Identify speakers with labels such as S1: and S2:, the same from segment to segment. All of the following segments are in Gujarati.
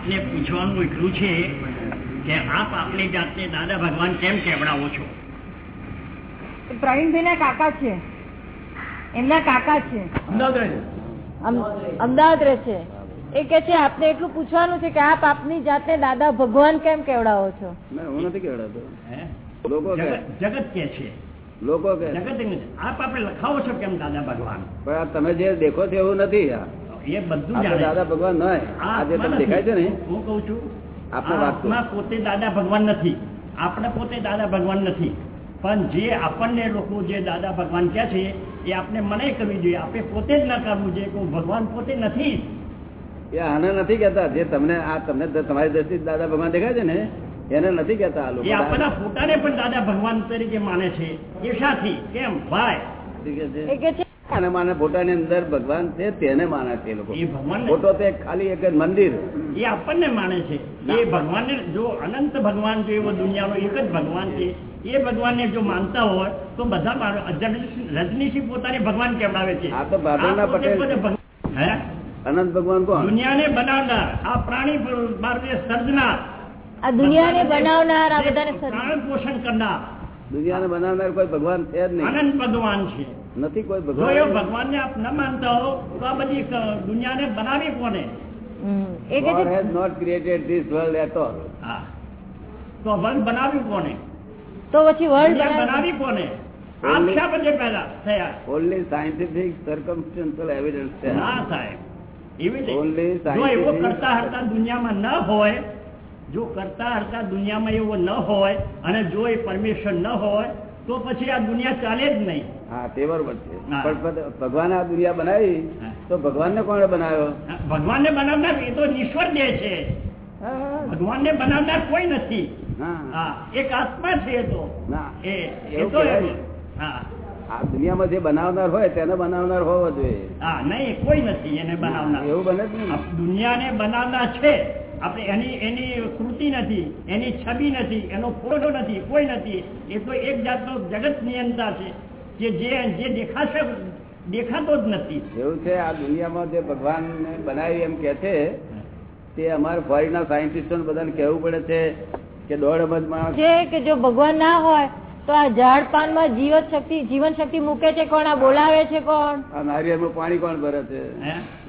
S1: આપને પૂછવાનું એટલું છે કે આપ આપની જાતને દાદા ભગવાન કેમ કેવડાવો છો?
S2: પ્રવીણભાઈ ના કાકા છે. એમના કાકા છે.
S3: અમદાવાદ રહે છે.
S2: એ કે છે આપને એટલું પૂછવાનું છે કે આપ આપની જાતને દાદા ભગવાન કેમ કેવડાવો છો?
S4: હું નથી કેવડાવતો. લોકો
S1: જગત જગત કે છે.
S4: લોકો કે
S1: જગત આપ આપણે લખાવો છો કેમ દાદા ભગવાન?
S4: પણ તમે જે દેખો છો એવું નથી આ.
S1: એ બધું જાણે
S4: દાદા ભગવાન ન હોય.
S1: આ
S4: આ જે
S1: આત્મા
S4: દેખાય છે ને?
S1: નથી. હું કઉ છું
S4: આપણે
S1: પોતે દાદા ભગવાન નથી. આપણે પોતે દાદા ભગવાન નથી. પણ જે આપણને લોકો જે દાદા ભગવાન કહે છે એ આપણે મને કરવી જોઈએ. આપણે પોતે જ ના કરવું જોઈએ કે ભગવાન પોતે નથી.
S4: એ આને નથી કહેતા. જે તમને આ તમને તમારી દ્રષ્ટિ દાદા ભગવાન દેખાય છે ને એને નથી કહેતા આ
S1: એ
S4: લોકો
S1: આપણા પોતાને પણ દાદા ભગવાન તરીકે માને છે. એ શાથી. કેમ? ભાઈ.
S2: એ કે છે
S4: અને માને પોતાની અંદર ભગવાન છે તેને માને છે લોકો. ફોટો તો ખાલી એક જ મંદિર.
S1: એ આપણને માને છે. એ ભગવાન જો અનંત ભગવાન જો એવો દુનિયાનો એક જ ભગવાન છે. એ ભગવાનને જો માનતા હોય તો બધા રજનીશી પોતાને ભગવાન કેવડાવે છે.
S4: આ તો બાદલના પટેલ.
S1: હે?
S4: અનંત ભગવાન કોણ?
S1: દુનિયાને બનાવનાર આ પ્રાણી ભારતીય સર્જનાર.
S2: આ દુનિયાને બનાવનાર આ બધાને
S1: પ્રાણ પોષણ કરનાર.
S4: દુનિયાને બનાવનાર કોઈ ભગવાન છે જ નહીં.
S1: ભગવાન છે.
S4: નથી કોઈ
S1: જો
S4: ભગવાન
S1: ભગવાનને આપ ન માનતા હો તો આ બધી દુનિયાને બનાવી કોને?
S2: હમ. એ કે
S4: God has not created this world at all.
S1: તો વર્લ્ડ બનાવ્યું કોને?
S2: તો પછી વર્લ્ડ
S1: બનાવી કોને? બધે થયા.
S4: Only scientific circumstantial evidence છે.
S1: ના સાહેબ. એવી રીતે
S4: Only
S1: જો એવો કરતા હરતા દુનિયામાં ન હોય જો કરતા હરતા દુનિયામાં એવો ન હોય અને જો એ પરમેશ્વર ન હોય તો પછી આ દુનિયા ચાલે જ નહીં.
S4: હા તે બરોબર છે. પણ પદ- આ દુનિયા બનાવી તો ભગવાન ને કોણે બનાવ્યો?
S1: ભગવાનને બનાવનાર એ તો ઈશ્વર દે છે.
S4: ભગવાન
S1: ને બનાવનાર કોઈ નથી. એક આત્મા છે એ તો. એ તો હા.
S4: આ દુનિયામાં જે બનાવનાર હોય તેને બનાવનાર હોવો જોઈએ.
S1: હા નહીં કોઈ નથી એને બનાવનાર.
S4: એવું બને
S1: દુનિયાને બનાવનાર છે. આપણે એની એની કૃતિ નથી એની છબી નથી એનો ફોટો નથી કોઈ નથી. એ તો એક જાતનો જગત નિયંતા છે કે જે જે દેખાશે દેખાતો જ નથી.
S4: એવું છે આ દુનિયામાં જે ભગવાન બનાવી એમ કે છે તે અમારે ફોરીના સાયન્ટિસ્ટો બધાને કહેવું પડે છે કે દોઢ અબજ માણસ
S2: છે કે જો ભગવાન ના હોય તો આ ઝાડ પાનમાં જીવન શક્તિ જીવન શક્તિ મૂકે છે કોણ? આ બોલાવે છે કોણ?
S4: આ નારિયેળમાં પાણી કોણ ભરે છે?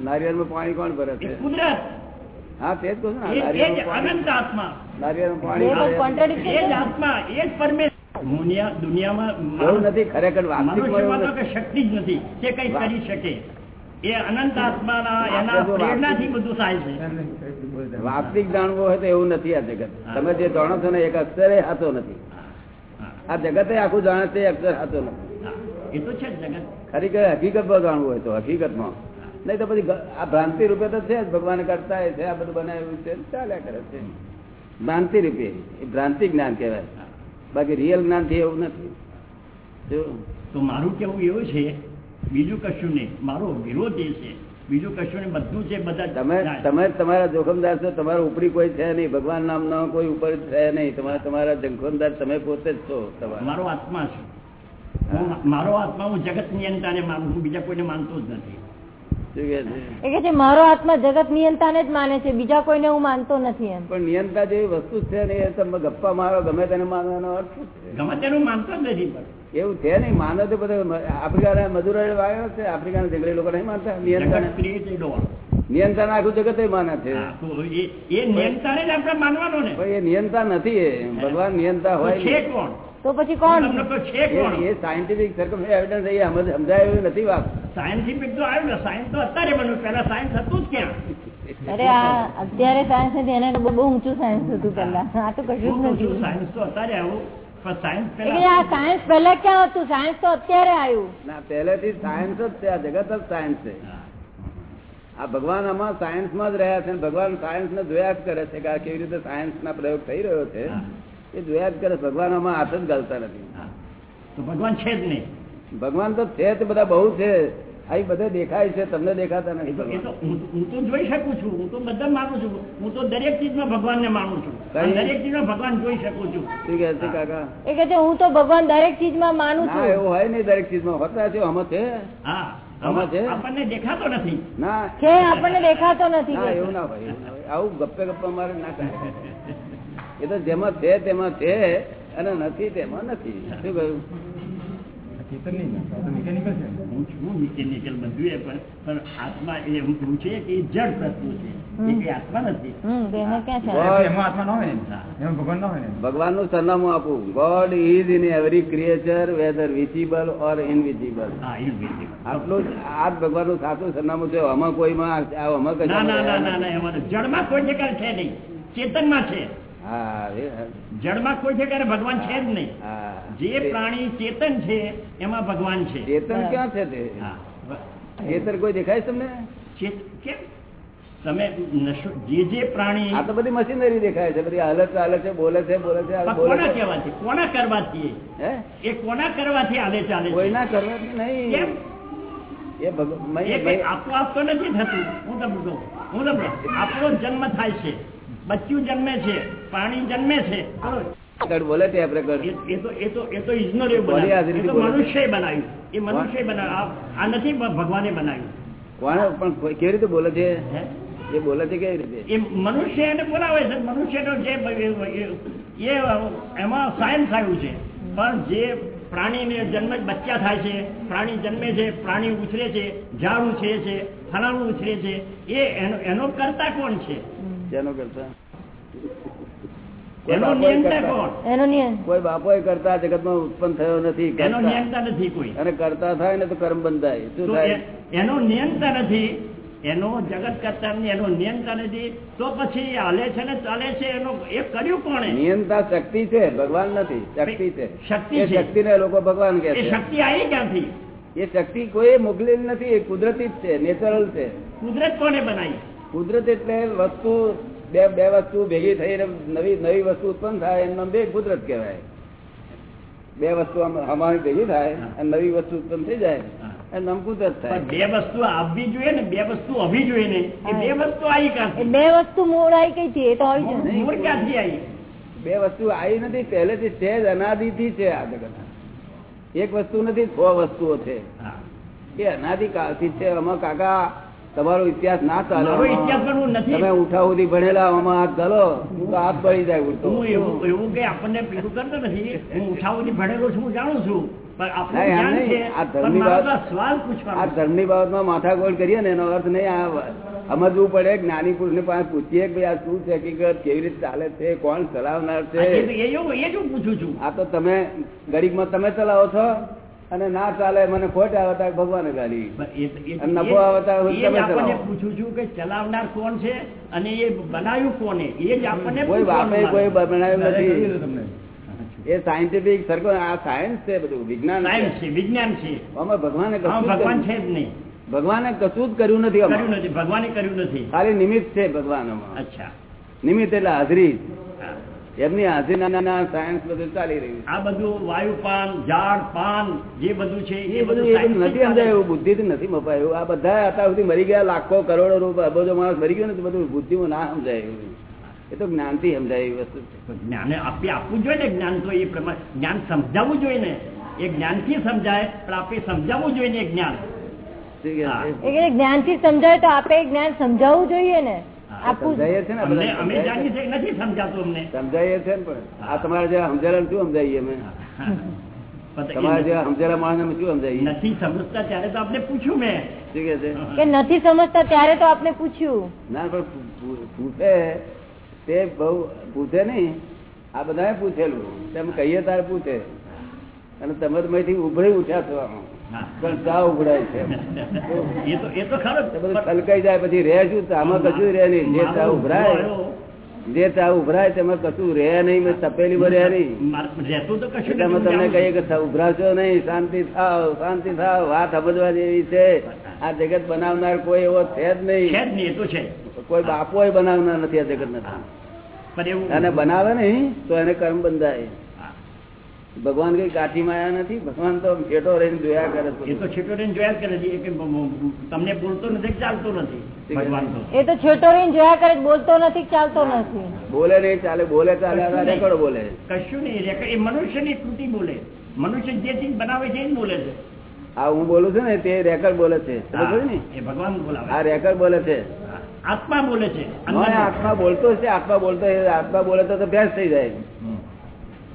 S4: નારિયેળનું પાણી કોણ ભરે છે?
S1: કુદરત.
S4: હા તે જ કહું નથી ખરેખર વાસ્તવિકમાં
S1: મનુષ્યમાં
S4: એવું
S1: તો કઈ શક્તિ જ નથી. કે કઈ કરી શકે. એ અનંત આત્માના એના પ્રેરણાથી બધું થાય છે.
S4: વાસ્તવિક જાણવું હોય તો એવું નથી આ જગત. તમે જે જાણો છો ને એક અક્ષરે હાથો નથી. આ જગતે આખું જાણે છે અક્ષર હાથો નથી.
S1: એ તો છે જગત.
S4: ખરેખર હકીકતમાં જાણવું હોય તો હકીકતમાં. નહીં તો પછી આ ભ્રાંતિ રૂપે તો છે જ ભગવાન કરતા છે આ બધું બનાવ્યું છે ચાલ્યા કરે છે. ભ્રાંતિ રૂપે એ ભ્રાંતિ જ્ઞાન કહેવાય. બાકી રિયલ જ્ઞાનથી એવું નથી.
S1: તો મારું કેવું એવું છે બીજું કશું નહીં. મારો વિરોધ એ છે. બીજું કશું નહીં બધું છે બધા
S4: તમે તમે તમારા જોખમદાર છો તમારા ઉપરી કોઈ છે નહીં ભગવાન નામનો કોઈ ઉપર છે નહીં. તમારા તમારા જોખમદાર તમે પોતે જ છો તમારા.
S1: મારો આત્મા છે. મારો આત્મા હું જગત નિયંતાને માનું છું બીજા કોઈને માનતો જ નથી.
S4: છે?
S2: છે મારો આત્મા જગત નિયંતાને જ માને છે બીજા કોઈને હું માનતો નથી એમ.
S4: પણ નિયંતા જેવી વસ્તુ છે ને એ તમે ગપ્પા મારો ગમે તેને માનવાનો અર્થ
S1: ગમે તેનું માનતો જ નથી
S4: એવું છે નહીં માનો તો બધા આફ્રિકા મજૂરો વાયો છે આફ્રિકાના જંગલી લોકો નહીં માનતા નિયંત્રણ. નિયંત્રણ આખું જગત માને છે.
S1: એ નિયંત્રણ જ આપણે માનવાનો ને.
S4: એ નિયંતા નથી ભગવાન નિયંતા હોય
S1: છે કોણ?
S2: તો પછી કોણ?
S1: છે
S4: એ- એ સાયન્ટિફિક સરકમ એવિડન્સ એ સમજાયું નથી વાત.
S1: સાયન્ટિફિક તો આવ્યું ને સાયન્સ તો અત્યારે બન્યું. પેલા સાયન્સ હતું જ ક્યાં?
S2: અરે આ અત્યારે સાયન્સ નથી એને બહુ ઊંચું સાયન્સ હતું પેલા આ તો કશું જ નથી.
S1: સાયન્સ તો અત્યારે આવું. પણ સાયન્સ
S2: એ કે
S1: પેલા
S2: આ સાયન્સ પહેલા ક્યાં હતું? સાયન્સ તો અત્યારે આવ્યું.
S4: ના પહેલેથી સાયન્સ જ છે. આ જગત જ સાયન્સ છે. આ ભગવાન આમાં સાયન્સમાં જ રહ્યા છે ભગવાન સાયન્સ ને જોયા જ કરે છે કે આ કેવી રીતે સાયન્સ ના પ્રયોગ થઈ રહ્યો છે. એ જોયા જ કરે ભગવાન આમાં હાથ જ ગાલતા નથી.
S1: તો ભગવાન છે જ નહીં.
S4: ભગવાન તો છે તે બધા બહુ છે. અહીં બધે દેખાય છે તમને દેખાતા નથી
S1: હું તો જોઈ શકું છું હું તો બધા માનું છું. હું તો દરેક ચીજમાં ભગવાનને માનું છું? દરેક ચીજમાં ભગવાન જોઈ શકું છું.
S4: શું કે છે કાકા?
S2: એ કે હું તો ભગવાન દરેક ચીજમાં માનું છું.
S4: એવું હોય નહીં દરેક ચીજમાં. હોતા છે આમાં છે.
S1: હા.
S4: આમાં છે.
S1: આપણને દેખાતો નથી.
S4: ના.
S2: છે આપણને દેખાતો નથી
S4: એવું ના હોય એવું ના હોય. આવું ગપ્પે ગપ્પા મારે ના કરે એ તો જેમાં છે તેમાં છે અને નથી તેમાં નથી. શું કહ્યું?
S3: ચેતન નહીં ને, આ તો મિકેનિકલ છે.
S1: હું છું મિકેનિકલ બધું એ પણ પણ આત્મા એ એવું છે કે એ જડ તત્વ છે. એ કઈ આત્મા નથી.
S2: હમ તેને ક્યાં છે?
S4: બસ.
S3: એમાં આત્મા ન હોય ને? એમાં ભગવાન ન
S4: સરનામું આપું. God is in every creature whether visible or invisible. આટલું આ ભગવાનનું સાચું સરનામું છે. આમાં કોઈ માં આમાં
S1: ના
S4: કશામાં
S1: ના ના
S4: રહ્યા
S1: ના
S4: નથી.
S1: ના એમાં જડમાં કોઈ છે નહીં. ચેતનમાં છે. જડમાં કોઈ જગ્યાએ ભગવાન છે જ નહીં. જે પ્રાણી ચેતન છે એમાં ભગવાન છે.
S4: ચેતન ક્યાં છે તે? ચેતન કોઈ દેખાય તમને?
S1: કેમ? તમે જે જે પ્રાણી
S4: આ તો બધી મશીનરી દેખાય છે બધી હાલત ચાલે છે બોલે છે બોલે છે
S1: કોના
S4: છે.
S1: કહેવાથી? કોના કરવાથી
S4: હે?
S1: એ કોના કરવાથી હાલે ચાલે છે?
S4: કોઈના કરવાથી નહીં. એ ભગ-
S1: એ
S4: મય-
S1: કઈ
S4: મય-
S1: નથી થતું. હું તમને કહું હું તમને આપણો જન્મ થાય છે. બચ્ચું જન્મે છે પાણી જન્મે છે?
S4: બોલે
S1: એ તો એ તો એ તો ઇજનરે બનાવ્યું એ તો
S4: બોલે.
S1: બનાવ્યું. એ મનુષ્યએ બનાવ્યું. આ- નથી ભગવાને બનાવ્યું.
S4: કોણે પણ કેવી રીતે બોલે છે? એ બોલે છે કેવી રીતે?
S1: એ મનુષ્ય એને બોલાવે છે. મનુષ્યનો જે એ- એમાં સાયન્સ આવ્યું છે. પણ જે પ્રાણીને જન્મ બચ્ચા થાય છે પ્રાણી જન્મે છે પ્રાણી ઉછરે છે ઝાડ ઉછરે છે ફલાણું ઉછરે છે એ એનો એનો કરતા કોણ છે?
S4: જેનો કરતા. કોઈ
S1: બાપો
S4: કરતા-
S1: જગત
S2: એનો નિયમ
S4: કોઈ બાપોએ કરતા જગતમાં ઉત્પન્ન થયો નથી
S1: એનો
S4: કરતા.
S1: નિયંતા નથી કોઈ.
S4: અને કરતા થાય ને તો કર્મ બંધાય. શું થાય?
S1: એનો નિયંતા નથી એનો જગત કરતા એનો નિયંતા નથી તો પછી હાલે છે ને ચાલે છે એનો એ કર્યું કોણે?
S4: નિયંતા શક્તિ છે ભગવાન નથી શક્તિ છે.
S1: શક્તિ શક્તિ
S4: ને લોકો ભગવાન કે
S1: શક્તિ આવી ક્યાંથી?
S4: એ શક્તિ કોઈ મોકલેલી નથી એ કુદરતી જ છે નેચરલ છે.
S1: કુદરત કોને બનાવી?
S4: કુદરત એટલે વસ્તુ બે બે વસ્તુ ભેગી થઈને નવી નવી વસ્તુ ઉત્પન્ન થાય એમનો બે કુદરત કહેવાય. બે વસ્તુ અમારી ભેગી થાય અને નવી વસ્તુ ઉત્પન્ન થઈ જાય એનું કુદરત થાય.
S1: બે વસ્તુ આવવી જોઈએ ને બે વસ્તુ આવવી જોઈએ ને એ બે વસ્તુ આવી
S2: એ
S1: ક્યાંથી
S2: બે વસ્તુ મૂળ આવી કઈ થી એ તો આવી છે.
S1: મૂળ ક્યાંથી આવી?
S4: બે વસ્તુ આવી નથી પહેલેથી છે જ અનાદિથી છે આ જગત. એક વસ્તુ નથી છ વસ્તુઓ છે. એ અનાદિ કાળથી છે. અમારા કાકા તમારો ઇતિહાસ ના ચાલે. તમે ઉઠા ઉઠી ભણેલા આમાં હાથ ઘાલો તો હાથ પડી જાય ઉઠતો.
S1: એવું એવું કે આપણને પીડું કરતો નથી. હું ઉઠાવથી ભણેલો છું હું જાણું છું.
S4: આ ધર્મની બાબતમાં માથાગોળ કરીએ ને એનો અર્થ નહીં. આ સમજવું પડે જ્ઞાની પુરુષ ને પાસે પૂછીએ કે આ શું છે હકીકત કેવી રીતે ચાલે છે કોણ ચલાવનાર છું. આ તો તમે ગરીબમાં તમે ચલાવો છો. અને ના ચાલે મને ખોટ આવતા ભગવાન ગાડી નફો આવે તો
S1: એ જ
S4: તમે
S1: આપણને
S4: ચલાવો.
S1: પૂછું છું કે ચલાવનાર કોણ છે અને એ બનાવ્યું કોને? એ જ આપણને
S4: કોઈ બાપે કોઈ બનાવ્યું નથી. એ સાયન્ટિફિક સરખો આ સાયન્સ છે બધું વિજ્ઞાન
S1: સાયન્સ
S4: છે
S1: વિજ્ઞાન છે.
S4: અમે ભગવાને કશું
S1: ભગવાન છે જ નહીં.
S4: ભગવાને કશું જ કર્યું નથી.
S1: કર્યું નથી ભગવાને કર્યું નથી.
S4: ખાલી નિમિત્ત છે ભગવાન.
S1: અચ્છા.
S4: નિમિત્ત એટલે હાજરી. એમની નાના સાયન્સ બધું ચાલી રહ્યું
S1: આ બધું વાયુ પાન ઝાડ પાન જે બધું છે
S4: એ બધું નથી સમજાયું બુદ્ધિ થી નથી મપાયું. આ બધા અત્યાર સુધી મરી ગયા લાખો કરોડો રૂપિયા અબજો માણસ મરી ગયો ને તો બધું બુદ્ધિમાં ના સમજાયું. એ તો જ્ઞાનથી સમજાય એવી વસ્તુ
S1: જ્ઞાને આપી આપવું જોઈએ ને જ્ઞાન તો એ પ્રમાણે જ્ઞાન સમજાવવું જોઈએ ને. એ જ્ઞાનથી સમજાય પણ આપણે સમજાવવું જોઈએ ને એ જ્ઞાન.
S4: થી?
S2: એ સમજાય તો આપે જ્ઞાન સમજાવવું જોઈએ ને.
S4: સમજાય છે ને
S1: અમે જાણીએ છીએ નથી સમજાતું અમને.
S4: સમજાય છે ને પણ. આ તમારે જે સમજેલા શું સમજાવીએ અમે? તમારે જે સમજેલા માણસ શું સમજાવીએ
S1: નથી સમજતા ત્યારે તો આપણે પૂછ્યું મેં.
S4: શું કહે છે?
S2: કે નથી સમજતા ત્યારે તો આપણે પૂછ્યું.
S4: ના પણ પૂછે. તે બહુ પૂછે નહીં. આ બધાએ પૂછેલું. તેમ કહીએ તારે પૂછે. અને તમે ઉભરી ઉઠ્યા છો. પણ ચા ઉભરાય છે.
S1: એ તો એ તો ખરો
S4: બધું છલકાઈ જાય પછી રહે શું? આમાં કશું રહે નહીં. જે ચા ઉભરાય જે ચા ઉભરાય તેમાં કશું રહે નહીં મેં તપેલીમાં રહે નહીં. તમને કહીએ કે ઉભરાશો નહીં શાંતિ થાવ શાંતિ થાવ વાત સમજવા જેવી છે. આ જગત બનાવનાર કોઈ એવો છે જ નહીં. કોઈ બાપો બનાવનાર નથી આ જગત નથી અને બનાવે નહીં તો એને કર્મ બંધાય. ભગવાન કઈ કાઠી માયા નથી? ભગવાન તો છેટો રહીને જોયા કરે છે.
S1: એ તો છેટો રહીને જોયા કરે છે. કે તમને બોલતો નથી ચાલતો નથી? ભગવાન તો.
S2: એ તો છેટો રહીને જોયા કરે બોલતો નથી ચાલતો નથી?
S4: બોલે નહીં ચાલે. બોલે ચાલે રેકોર્ડ બોલે.
S1: કશું નહીં. રેકોર્ડ એ મનુષ્યની કૃતિ બોલે. મનુષ્ય જે ચીજ બનાવે છે એ જ બોલે છે.
S4: આ હું બોલું છું ને તે રેકર્ડ બોલે છે. ને?
S1: ભગવાન બોલાવે.
S4: આ રેકર્ડ બોલે છે.
S1: આત્મા બોલે છે.
S4: આત્મા બોલતો છે. આત્મા બોલતો આત્મા બોલે તો તો ભેંસ થઈ જાય.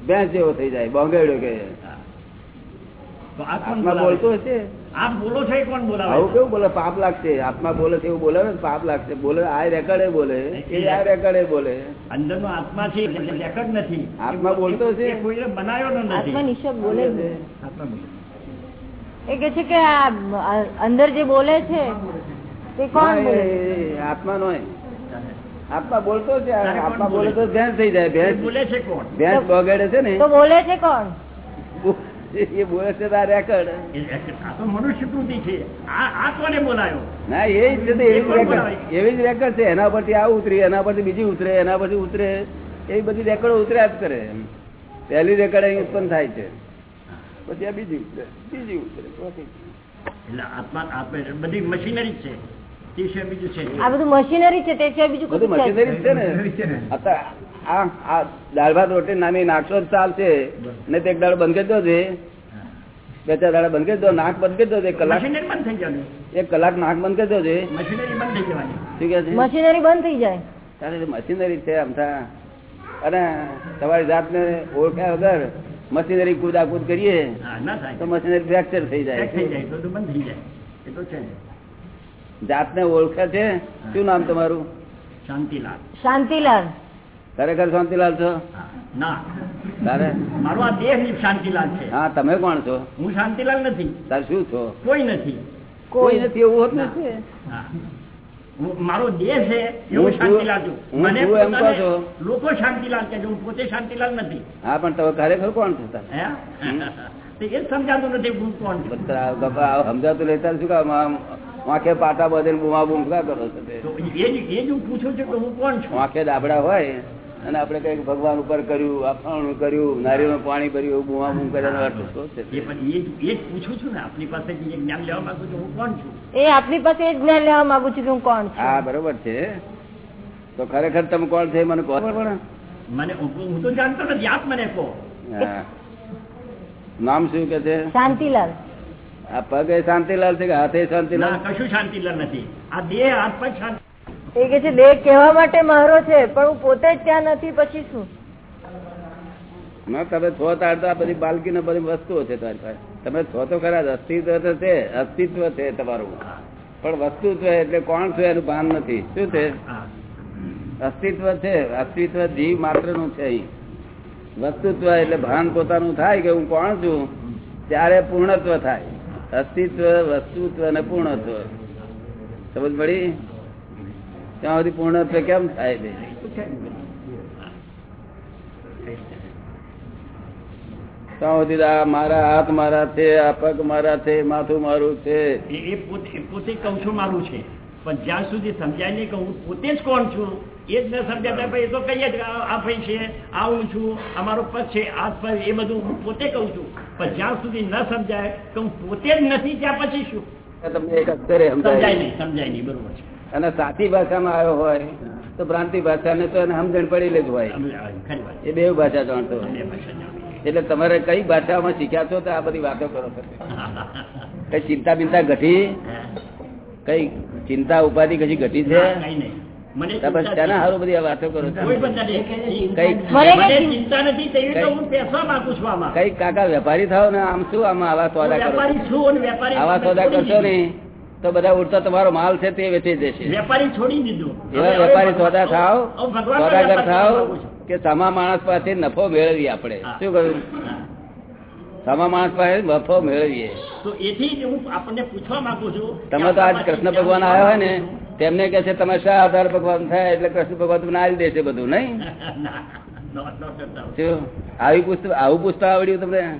S4: ભેંસ જેવો થઈ જાય બોંગેડ્યો કે.
S1: તો આ કોણ
S4: આત્મા બોલતો
S1: છે?
S4: છે
S1: આપ બોલો છો કોણ બોલાવે?
S4: આવું કેવું બોલે? પાપ લાગશે. આત્મા બોલે છે એવું બોલે ને પાપ લાગશે. બોલે આ રેકર્ડે બોલે. એ આ રેકર્ડે બોલે.
S1: અંદરનો આત્મા છે રેકર્ડ નથી.
S4: આત્મા બોલતો છે?
S1: કોઈને બનાવ્યો
S2: આત્મા
S1: નથી
S2: બોલે છે.
S3: આત્મા બોલે.
S2: એ કે છે કે આ અંદર જે બોલે છે તે કોણ બોલે
S4: એ-
S2: છે?
S4: એ આત્મા નો આત્મા બોલતો છે આત્મા
S1: બોલે?
S4: તો ભેંસ થઈ જાય ભેંસ
S1: બોલે છે કોણ?
S4: ભેંસ બગડે છે ને?
S2: તો બોલે છે કોણ?
S4: એ બોલે છે આ રેકર્ડ.
S1: એ- એ- આ તો મનુષ્ય કૃતિ છે. આ આ કોને બોલાયો?
S4: ના એ જ છે એવી જ રેકર્ડ. છે એના પરથી આ ઉતરી એના પરથી બીજી ઉતરે એના પરથી ઉતરે. એવી બધી રેકર્ડો ઉતર્યા જ કરે. પહેલી રેકર્ડ અહીં ઉત્પન્ન થાય છે. પછી આ બીજી ઉતરે બીજી ઉતરે
S1: એટલે આત્મા બધી મશીનરી છે.
S2: આ બધું મશીનરી છે તે સિવાય બીજું
S4: બધું
S2: કશું છે. જ
S4: મશીનરી છે ને?
S3: મશીનરી છે ને.
S4: અત્યારે આ આ દાળ ભાત રોટલી નાની નાખશો ચાલશે. ને તે એક દાડો બંધ કરી દો છે બે ચાર દાડા બંધ કરી દો નાક બંધ કરી દો છે કલાક.
S1: થઈ જવાની.
S4: એક કલાક નાક બંધ કરી દો છે
S1: મશીનરી બંધ થઈ જવાની.
S4: શું કે છે?
S2: મશીનરી બંધ થઈ જાય.
S4: તારે તો મશીનરી છે આમથા અને તમારી જાતને ઓળખ્યા વગર મશીનરી કુદાકુદ કરીએ
S1: હા
S4: તો મશીનરી ફ્રેક્ચર થઈ જાય.
S1: જાય તો તો બંધ થઈ જાય. એ તો છે
S4: જાતને ઓળખે છે? શું નામ તમારું?
S1: શાંતિલાલ.
S2: શાંતિલાલ.
S4: ખરેખર શાંતિલાલ છો?
S1: ના.
S4: તારે?
S1: મારો આ દેહ શાંતિલાલ છે.
S4: હા તમે કોણ છો?
S1: હું શાંતિલાલ નથી.
S4: તારે શું છો?
S1: કોઈ નથી.
S4: કોઈ નથી એવું હોત નથી
S1: મારો દેહ છે એવું શાંતિલાલ છું. મને
S4: એમ કહો છો?
S1: લોકો શાંતિલાલ છે હું પોતે શાંતિલાલ નથી.
S4: હા પણ તમે ખરેખર કોણ છો
S1: એ સમજાતું નથી કોણ
S4: સમજાતું લેતા શું કામ? વાંખે પાટા બધીને બુમા બુમકા કરો છો
S1: એ જ એ જ હું પૂછું છું કે હું કોણ છું?
S4: વાંખે દાબડા હોય અને આપણે કંઈક ભગવાન ઉપર કર્યું અફાણું કર્યું નારિયેળનું પાણી ભર્યું બુમા બુમ કર્યાનો અર્થ શું છે
S1: એ જ પૂછું છું ને આપની પાસેથી જ્ઞાન લેવા માંગુ છું હું કોણ છું?
S2: એ આપની પાસે જ્ઞાન લેવા માંગુ છું કે હું કોણ છું?
S4: હા બરોબર છે. તો ખરેખર તમે કોણ છે મને કોણ પણ
S1: મને હું હું તો જાણતો નથી આપ મને કહો.
S4: નામ શું કે છે?
S2: શાંતિલાલ.
S4: આ પગ શાંતિલાલ છે કે હાથે શાંતિલાલ?
S1: કશું શાંતિલાલ નથી. આ દેહ હાથ પગ શાંતિ
S2: એ કે છે દેહ કહેવા માટે મારો છે પણ હું પોતે જ ત્યાં નથી પછી શું?
S4: ના તમે છો તાર તો આ બધી બાલકી ને બધી વસ્તુઓ છે તમારી પાસે. તમે છો તો ખરા જ. અસ્તિત્વ તો છે અસ્તિત્વ છે તમારું. પણ વસ્તુત્વ એટલે કોણ છે એનું ભાન નથી. શું છે? અસ્તિત્વ છે અસ્તિત્વ જીવ માત્રનું છે અહીં વસ્તુત્વ એટલે ભાન પોતાનું થાય કે હું કોણ છું ત્યારે પૂર્ણત્વ થાય. અસ્તિત્વ, વસ્તુત્વ અને પૂર્ણત્વ. સમજ પડી? ત્યાં સુધી પૂર્ણત્વ કેમ થાય છે? ત્યાં સુધી આ મારા હાથ મારા છે, આ પગ મારા છે, માથું મારું છે.
S1: એ પોતે કઉ છું મારું છે. પણ જ્યાં સુધી સમજાય નહીં કે હું પોતે જ કોણ છું? એ જ ન સમજાતા ભાઈ એ તો કહીએ જ આ ભાઈ છે આ હું છું અમારો પગ છે આ પગ એ બધું હું પોતે કહું છું. પણ જ્યાં સુધી ન સમજાય તો હું પોતે જ નથી ત્યાં પછી શું?
S4: તમને એક અક્ષરે
S1: સમજાય
S4: સમજાય
S1: નહીં. સમજાય નહીં બરોબર છે.
S4: અને સાચી ભાષામાં આવ્યો હોય તો ભ્રાંતિ ભાષાને તો એને સમજણ પડેલી જ હોય. એ બે ભાષા જાણતો. એટલે તમારે કઈ ભાષામાં શીખ્યા છો તો આ બધી વાતો કરો કઈ ચિંતા બિંતા ઘટી કઈ ચિંતા ઉપાધિ કશી ઘટી છે?
S1: કંઈ.
S4: હારું બધી વાતો કરો કાકા વેપારી થાવ ને આમ શું આમાં આવા સોદા કરો આવા સોદા કરશો ને તો બધા ઉડતા તમારો માલ છે તે વેચી જશે
S1: વેપારી છોડી દીધો.
S4: એવા વેપારી સોદા થાવ સોદાગર થાવ. કે સમા માણસ પાસે નફો મેળવીએ આપણે. શું કહ્યું?
S1: સામા
S4: સમા માણસ પાસે નફો મેળવીએ.
S1: તો એથી હું આપણને પૂછવા માંગુ છું
S4: તમે તો આજ કૃષ્ણ ભગવાન આવ્યા હોય ને તેમને કે છે તમે શા આધાર ભગવાન થાય? એટલે કૃષ્ણ ભગવાન તમને આવી દેશે બધું નહીં? આવી પુસ્તક આવું પુસ્તક આવડ્યું તમને?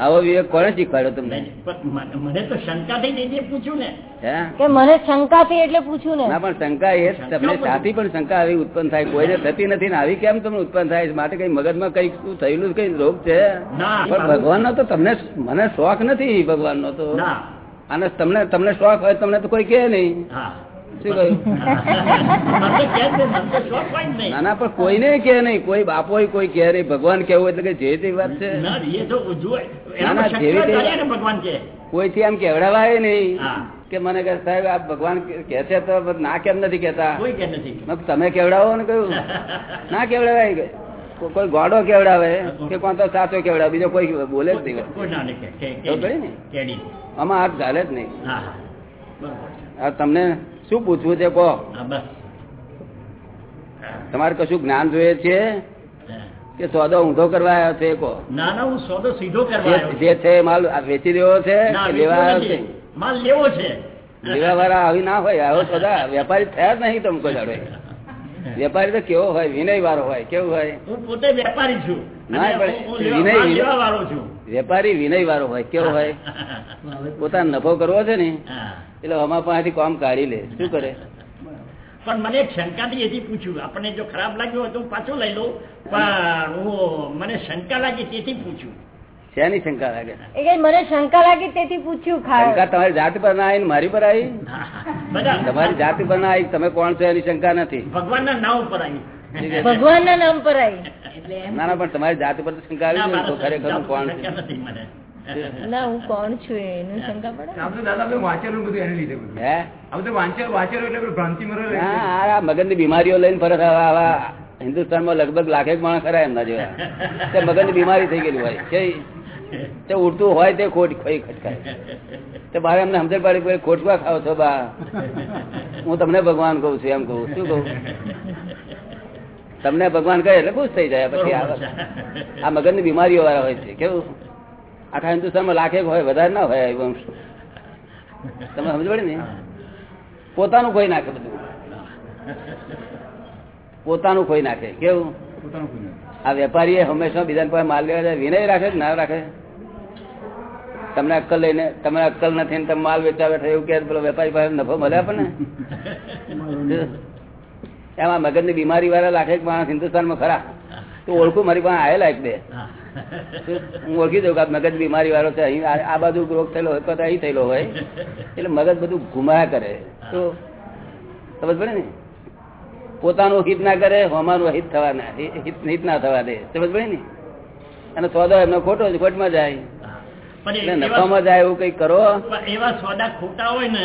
S4: આવો વિવેક કોને શીખવાડ્યો તમને?
S1: મને- મને તો શંકા થઈ પૂછ્યું ને.
S2: કે મને શંકા થઈ એટલે પૂછ્યું ને?
S4: ના પણ શંકા એ તમને સાથી પણ શંકા આવી ઉત્પન્ન થાય. કોઈને થતી નથી ને આવી કેમ તમને ઉત્પન્ન થાય? માટે કઈ મગજમાં કઈ શું થયેલું કઈ રોગ છે?
S1: ના.
S4: પણ ભગવાન તો તમને મને શોખ નથી ભગવાન તો. અને તમને તમને શોખ હોય તમને તો કોઈ કે નહીં.
S1: હા
S4: શું કહ્યું?
S1: મને તો કહે છે, મને તો શોખ હોય જ નહીં.
S4: ના ના પણ કોઈને કે નહીં. કોઈ બાપો કોઈ કે નહીં. ભગવાન કેવું એટલે કે જે તે વાત છે.
S1: કોઈ.
S4: કોઈથી આમ કેવડાવાય નહીં કે મને કે સાહેબ આ ભગવાન કે છે તો ના કેમ નથી કેતા
S1: નથી
S4: તમે કેવડાવો? ને કહ્યું. ના કેવડાવાય કોઈ ગોડો કેવડાવે કે કોણ તો સાચો કેવડાવે બીજો કોઈ બોલે જ નહીં. આમાં હાથ ચાલે જ નહીં. તમને શું પૂછવું છે કહો? તમારે કશું જ્ઞાન જોઈએ છે? કે સોદો ઊંધો કરવા આવ્યો છે કહો.
S1: ના ના હું સોદો સીધો કરવા
S4: જે-
S1: છે.
S4: માલ વેચી દેવો છે લેવા આવ્યો છે.
S1: માલ લેવો છે.
S4: લેવા વાળા આવી ના હોય આવો સોદા. વેપારી થયા જ નહીં તમે કોઈ વેપારી તો કેવો હોય વિનય વાળો હોય કેવું હોય?
S1: હું પોતે વેપારી છું.
S4: ના, પણ વિનય-
S1: વાળો છું.
S4: વેપારી વિનય વાળો હોય કેવો હોય? પોતાનો નફો કરવો છે ને એટલે અમારા પાસેથી કામ કાઢી લે શું કરે?
S1: પણ મને શંકાથી એથી પૂછ્યું આપણને જો ખરાબ લાગ્યું હોય તો હું પાછો લઈ લઉં પણ મને શંકા લાગી તેથી પૂછ્યું.
S4: શેની શંકા લાગે?
S2: મને શંકા લાગી તેથી પૂછ્યું
S4: શંકા તમારી જાત પર ના આવી મારી પર આવી? તમારી જાત પર ના આવી તમે કોણ છો એની શંકા નથી.
S1: ભગવાનના નામ ઉપર આવી.
S2: ભગવાન ના નામ પર આવી.
S4: ના ના પણ તમારી જાત પર શંકા આવી
S1: ના,
S4: છે ને, તો ખરેખર કોણ
S1: શંકા
S4: છું?
S1: નથી મને.
S2: ના હું કોણ છું એનું શંકા પડે
S3: આમ તો દાદા બધું વાંચેલું બધું એને લીધે બધું.
S4: હે?
S3: આ બધું વાંચેલું વાંચેલું એટલે પેલું ભ્રાંતિ મરો
S4: હા આ મગજની બીમારીઓ લઈને ફરક આવા હિન્દુસ્તાનમાં લગભગ લાખેક માણસ ખરા એમના જેવા. મગનની બીમારી થઈ ગયેલી હોય. તે ઉડતું હોય તે ખોટ ખોઈ ખટકાય. તે બારે એમને સમજણ પાડી ખોટવા ખાવ છો બા. હું તમને ભગવાન કહું છું એમ કઉ શું કહું? તમને ભગવાન કહે એટલે ખુશ થઈ જાય પછી આ મગજની બીમારીઓ વાળા હોય છે કેવું? આખા હિન્દુસ્તાનમાં લાખે હોય વધારે ના હોય વંશ તમે સમજ પડે ને? પોતાનું કોઈ નાખે બધું. પોતાનું કોઈ નાખે કેવું. આ વેપારીએ હંમેશા બીજા પાસે માલ લેવા જાય વિનય રાખે કે ના રાખે? તમને અક્કલ લઈને તમને અક્કલ નથી ને તમે માલ વેચવા બેઠા એવું કે વેપારી પાસે નફો મળે આપણને? એમાં મગજની બીમારી વાળા લાખે માણસ હિન્દુસ્તાનમાં ખરા. તો ઓળખું મારી પાસે આવેલા એક બે.
S1: હું.
S4: ઓળખી દઉં કે મગજ બીમારી વાળો છે. અહીં આ બાજુ રોગ થયેલો હોય તો અહીં થયેલો હોય. એટલે મગજ બધું ઘુમાયા કરે. તો સમજ પડે ને? પોતાનું હિત ના કરે હોમાનું હિત થવા ના હિત ના થવા દે. સમજ પડે ને? અને સોદો એમનો ખોટો જ ખોટમાં જાય. નફામાં જાય એવું કઈ કરો.
S1: એવા સોદા ખોટા હોય ને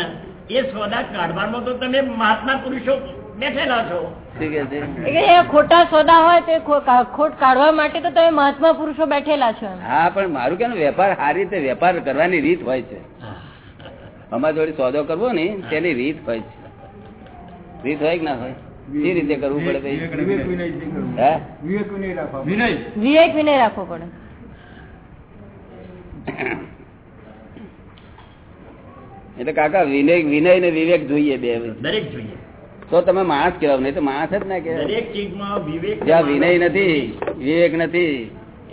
S1: એ સોદા કાઢવાનો તો તમે મહાત્મા પુરુષો બેઠેલા છો.
S4: શું કે છે?
S2: એ કે એ ખોટા સોદા હોય તે ખોટ કાઢવા માટે તો તમે મહાત્મા પુરુષો બેઠેલા છો
S4: હા પણ મારું કે વેપાર સારી રીતે વેપાર કરવાની રીત હોય છે. અમારા જોડે સોદો કરવો ને તેની રીત હોય છે. રીત હોય કે ના હોય? એ રીતે કરવું પડે
S3: વિવેક વિનય રાખવો
S2: પડે.
S4: એટલે કાકા વિનય વિનય ને વિવેક જોઈએ બે
S1: દરેક જોઈએ.
S4: તો તમે માણસ કહેવાય નહીં તો માણસ જ ના કહેવાય.
S1: દરેક ચીજમાં વિવેક
S4: જ્યાં વિનય નથી વિવેક નથી.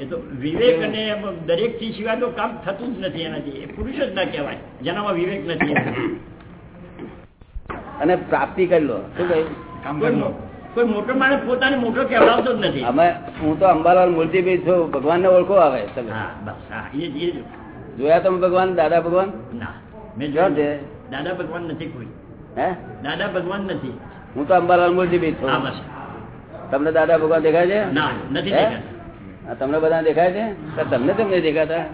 S1: એ તો વિવેક અને દરેક ચીજ સિવાય તો કામ થતું જ નથી એનાથી. એ પુરુષ જ ના કહેવાય. જેનામાં વિવેક નથી
S4: અને પ્રાપ્તિ કરી લો. શું કહ્યું?
S3: કામ
S1: કોઈ
S3: કરી લો.
S1: કોઈ મોટો માણસ પોતાને મોટો કહેવડાવતો જ નથી.
S4: અમે હું તો અંબાલાલ મૂર્તિભાઈ છું. ભગવાન ને ઓળખો આવે. તમે. જોયા તમે ભગવાન? દાદા ભગવાન?
S1: ના. મેં જોયા. દાદા ભગવાન નથી કોઈ.
S4: હે?
S1: દાદા ભગવાન નથી.
S4: હું તો અંબાલાલ મૂર્તિભાઈ છું. તમને દાદા ભગવાન દેખાય છે? તમને બધા દેખાય છે? તમને તમને દેખાતા?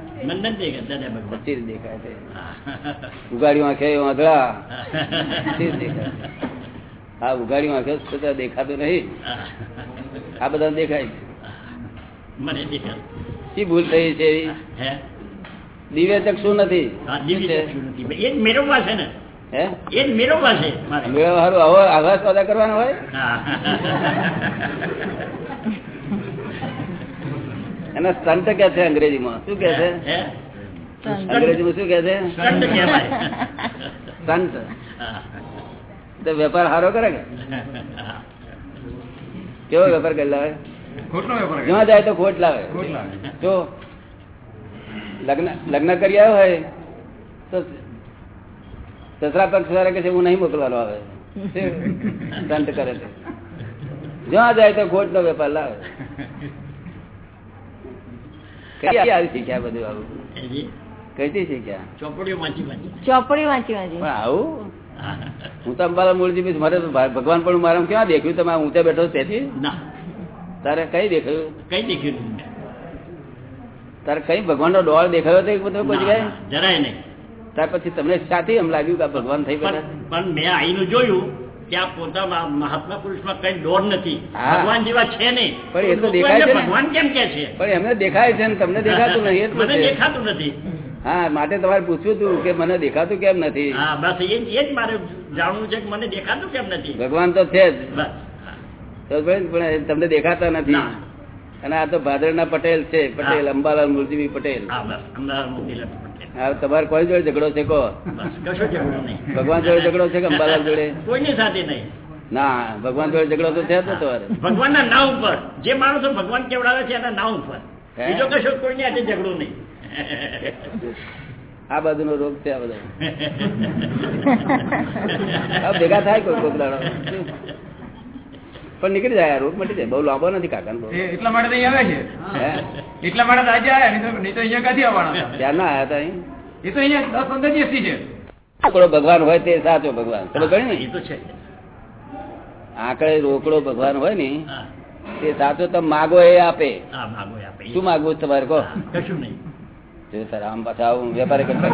S4: પછી દેખાય છે.
S1: હા.
S4: ઉગાડી આંખે વાંધળા દેખાય. હા ઉગાડ્યું આંખે છતાં દેખાતું નહીં. આ બધા દેખાય છે. શી ભૂલ થઈ છે? દિવ્ય ચક્ષુ નથી.
S1: મેળવવા છે ને મેળવવા છે મારે.
S4: મેળવવા હારું આવો આવા સોદા કરવાનો હોય? એને સ્ટન્ટ કે છે અંગ્રેજીમાં. શું કે છે? અંગ્રેજીમાં શું કે છે?
S1: સ્ટન્ટ કહેવાય.
S4: સ્ટન્ટ
S1: હા.
S4: તો વેપાર સારો કરે કે? કેવો વેપાર કરી લાવે? જ્યાં જાય તો ખોટ લાવે.
S3: ખોટ લાવે.
S4: જો લગ્ન લગ્ન કરી આવ્યો હોય તો સસરા પક્ષ વાળા કે છે હું નહીં મોકલવાનો આવે. દંડ કરે છે. જ્યાં જાય તો ખોટ નો વેપાર લાવે. કઈ આવી શીખ્યા બધું આવું? કઈથી શીખ્યા?
S1: ચોપડીઓ વાંચી વાંચી.
S2: ચોપડી વાંચી વાંચી.
S4: પણ આવું? હું તો અંબાલા મૂળજી બી મારે ભગવાન પણ મારા ક્યાં દેખ્યું તમે ઊંચે બેઠો છો તેથી?
S1: ના.
S4: તારે કઈ દેખાયું?
S1: કઈ દેખ્યું
S4: તારે કઈ ભગવાનનો ડોળ દેખાયો હતો જગ્યાએ?
S1: જરાય નહીં.
S4: ત્યાર પછી તમને સાથી એમ લાગ્યું કે ભગવાન થઈ ગયા?
S1: પણ મેં આઈનું જોયું આ પોતા મહાત્મા પુરુષમાં કઈ દોડ નથી. ભગવાન જેવા છે નહીં.
S4: પણ એ તો દેખાય છે
S1: ભગવાન કેમ કે છે?
S4: પણ એમને દેખાય છે ને તમને દેખાતું નહીં
S1: મને દેખાતું નથી.
S4: હા માટે તમારે પૂછ્યું હતું કે મને દેખાતું કેમ નથી?
S1: હા બસ એ જ મારે જાણવું છે કે મને દેખાતું કેમ નથી.
S4: ભગવાન તો છે જ. પણ તમને દેખાતા નથી. અને આ તો ભાદરના પટેલ છે પટેલ અંબાલાલ મુરજીભાઈ પટેલ.
S1: અંબાલાલ બસ અમદાવાદ મોતીલાલ પટેલ
S4: હા તમારે કોઈ જોડે ઝઘડો છે
S1: નહીં.
S4: ભગવાન જોડે ઝઘડો છે કે અંબાલાલ જોડે?
S1: કોઈની સાથે નહીં.
S4: ના ભગવાન જોડે ઝઘડો તો છે જ તમારે.
S1: ભગવાન ભગવાનના નામ ઉપર. જે માણસો ભગવાન કેવડાવે છે એના નામ ઉપર? બીજો કશો કોઈની આજે ઝઘડો નહીં.
S4: આ બાજુ નો રોગ છે આ બધો. ભેગા થાય કોઈ કોઈક દાડો પણ નીકળી જાય રોગ મટી જાય. બહુ લાંબો નથી કાકા
S3: એટલા માટે આવે છે? એટલા માટે આજે આવ્યા નહીં તો અહીંયા ક્યાંથી આવવાના
S4: ત્યાં ના આવ્યા હતા અહીં?
S3: એ તો અહીંયા દસ પંદર દિવસથી છે.
S4: આંકડો ભગવાન હોય તે સાચો ભગવાન. તમે ને?
S1: એ તો છે.
S4: આંકડે રોકડો ભગવાન હોય ને તે સાચો તમે માગો એ આપે.
S1: માગો આપે.
S4: શું માગવું તમારે કહો?
S1: કશું નહીં.
S4: જો તારા આમ પાછા આવું વેપારી કરતા.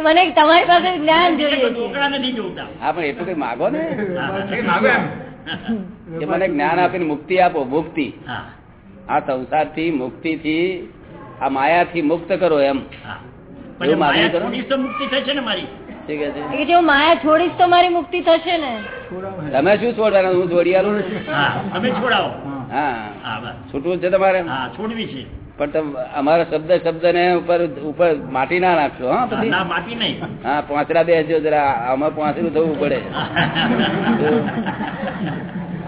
S1: મને તમારી પાસે.
S2: જ્ઞાન જોઈએ
S4: હા પણ એટલું કઈ માગો ને?
S3: એ
S4: કે મને જ્ઞાન આપીને મુક્તિ આપો મુક્તિ. આ સંસારથી મુક્તિ થી આ માયા થી મુક્ત કરો એમ
S1: મુક્તિ થશે ને મારી.
S4: છે?
S2: એ માયા છોડીશ તો મારી મુક્તિ થશે ને.
S4: તમે શું છોડવાના? હું છોડી
S1: તમે છોડાવો.
S4: હા.
S1: હા
S4: છૂટવું છે તમારે?
S1: હા છોડવી છે.
S4: પણ તમે અમારા શબ્દ શબ્દ ને ઉપર ઉપર માટી ના નાખશો હા પછી?
S1: માટી નહીં.
S4: હા પાંચરા બેસજો જરા. આમાં પાંચરું થવું પડે.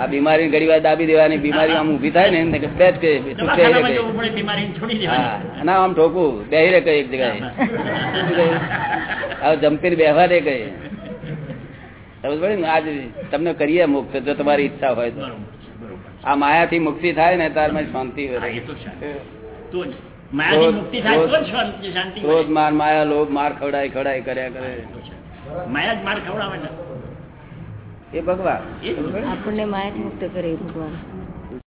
S4: આ બીમારી ઘડી વાર દાબી દેવાની બીમારી આમ ઊભી થાય ને એને કે બેસ કે ચૂપ બેહી રહે
S1: દવાખાનામાં
S4: કે.
S1: જવું પડે બીમારીને છોડી
S4: હા ના આમ ઠોકું બે રે કઈ એક જગ્યાએ. હવે જમતી બેહવા દે કઈ સમજ પડે ને? આજ તમને કરીએ મુક્ત જો તમારી ઈચ્છા હોય તો. આ માયા થી મુક્તિ થાય ને તારમાં શાંતિ ક્રોધ-. માર માયા લોભ માર ખવડાય ખવડાય કર્યા કરે.
S1: માયા જ માર ખવડાવે
S4: એ ભગવાન.
S2: આપણને માયા મુક્ત કરે ભગવાન.